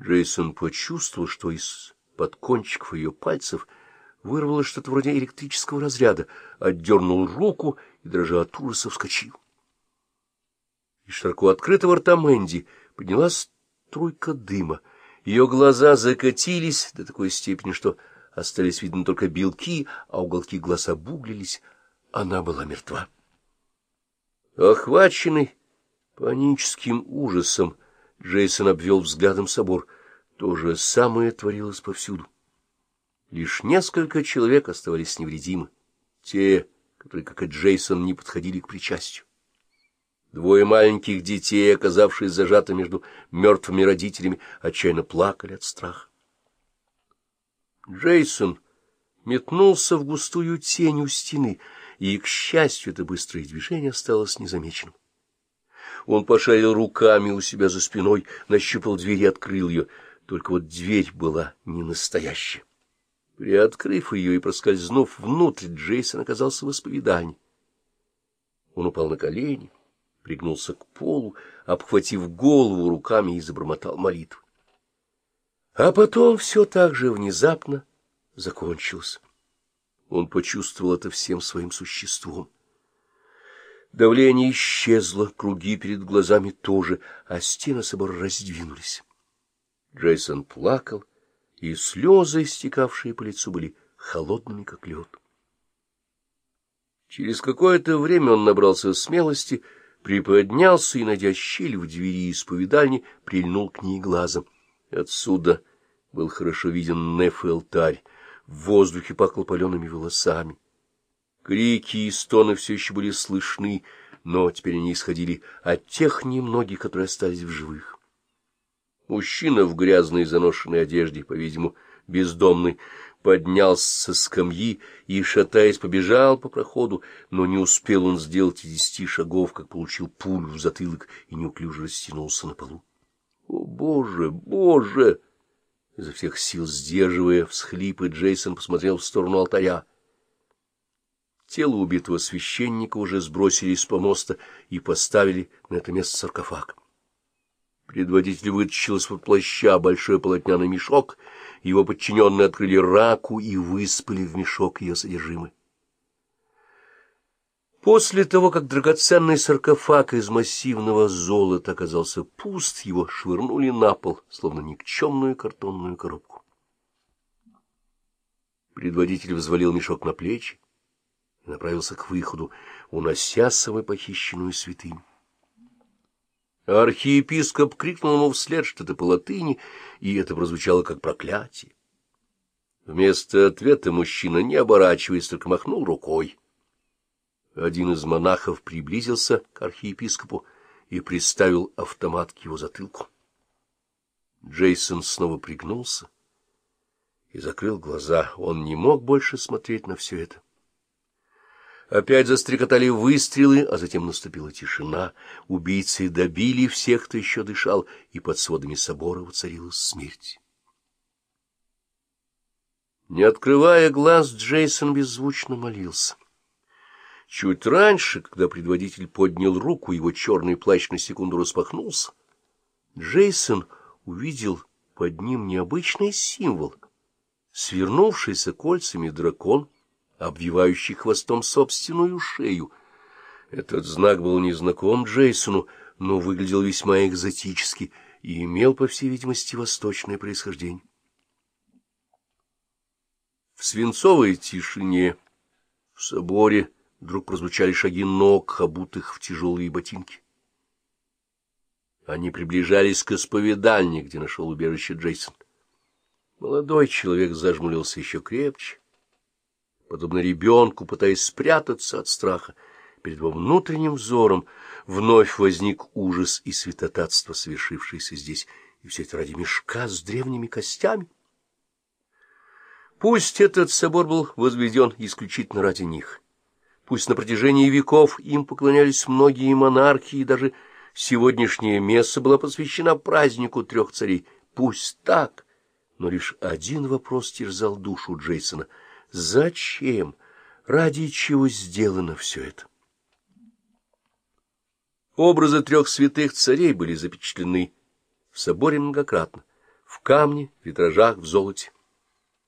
Джейсон почувствовал, что из-под кончиков ее пальцев вырвалось что-то вроде электрического разряда, отдернул руку и, дрожа от ужаса, вскочил. Из широко открытого рта Мэнди поднялась струйка дыма. Ее глаза закатились до такой степени, что остались видны только белки, а уголки глаз обуглились. Она была мертва. Охваченный паническим ужасом, Джейсон обвел взглядом собор. То же самое творилось повсюду. Лишь несколько человек оставались невредимы. Те, которые, как и Джейсон, не подходили к причастию. Двое маленьких детей, оказавшись зажаты между мертвыми родителями, отчаянно плакали от страха. Джейсон метнулся в густую тень у стены, и, к счастью, это быстрое движение осталось незамеченным. Он пошарил руками у себя за спиной, нащупал дверь и открыл ее. Только вот дверь была не настоящая. Приоткрыв ее и проскользнув внутрь, Джейсон оказался в исповедальне. Он упал на колени, пригнулся к полу, обхватив голову руками и забормотал молитву. А потом все так же внезапно закончилось. Он почувствовал это всем своим существом. Давление исчезло, круги перед глазами тоже, а стены собора раздвинулись. Джейсон плакал, и слезы, истекавшие по лицу, были холодными, как лед. Через какое-то время он набрался смелости, приподнялся и, найдя щель в двери исповедальни, прильнул к ней глазом. Отсюда был хорошо виден неф и алтарь, в воздухе пахло палеными волосами. Крики и стоны все еще были слышны, но теперь они исходили от тех немногих, которые остались в живых. Мужчина в грязной заношенной одежде, по-видимому, бездомный, поднялся со скамьи и, шатаясь, побежал по проходу, но не успел он сделать и десяти шагов, как получил пулю в затылок и неуклюже растянулся на полу. «О, Боже, Боже!» Изо всех сил сдерживая всхлипы, Джейсон посмотрел в сторону алтаря. Тело убитого священника уже сбросили с помоста и поставили на это место саркофаг. Предводитель вытащил из-под плаща большой полотняный мешок, его подчиненные открыли раку и выспали в мешок ее содержимое. После того, как драгоценный саркофаг из массивного золота оказался пуст, его швырнули на пол, словно никчемную картонную коробку. Предводитель взвалил мешок на плечи, и направился к выходу, унося с собой похищенную святыню. Архиепископ крикнул ему вслед что-то по латыни, и это прозвучало как проклятие. Вместо ответа мужчина, не оборачиваясь, только махнул рукой. Один из монахов приблизился к архиепископу и приставил автомат к его затылку. Джейсон снова пригнулся и закрыл глаза. Он не мог больше смотреть на все это. Опять застрекотали выстрелы, а затем наступила тишина. Убийцы добили всех, кто еще дышал, и под сводами собора воцарилась смерть. Не открывая глаз, Джейсон беззвучно молился. Чуть раньше, когда предводитель поднял руку, его черный плащ на секунду распахнулся. Джейсон увидел под ним необычный символ. Свернувшийся кольцами дракон — обвивающий хвостом собственную шею. Этот знак был незнаком Джейсону, но выглядел весьма экзотически и имел, по всей видимости, восточное происхождение. В свинцовой тишине в соборе вдруг прозвучали шаги ног, обутых в тяжелые ботинки. Они приближались к исповедальне, где нашел убежище Джейсон. Молодой человек зажмурился еще крепче подобно ребенку, пытаясь спрятаться от страха. Перед его внутренним взором вновь возник ужас и святотатство, совершившееся здесь, и все это ради мешка с древними костями. Пусть этот собор был возведен исключительно ради них, пусть на протяжении веков им поклонялись многие монархи, и даже сегодняшнее место было посвящено празднику трех царей, пусть так, но лишь один вопрос терзал душу Джейсона — Зачем? Ради чего сделано все это? Образы трех святых царей были запечатлены в соборе многократно. в камне, витражах, в золоте.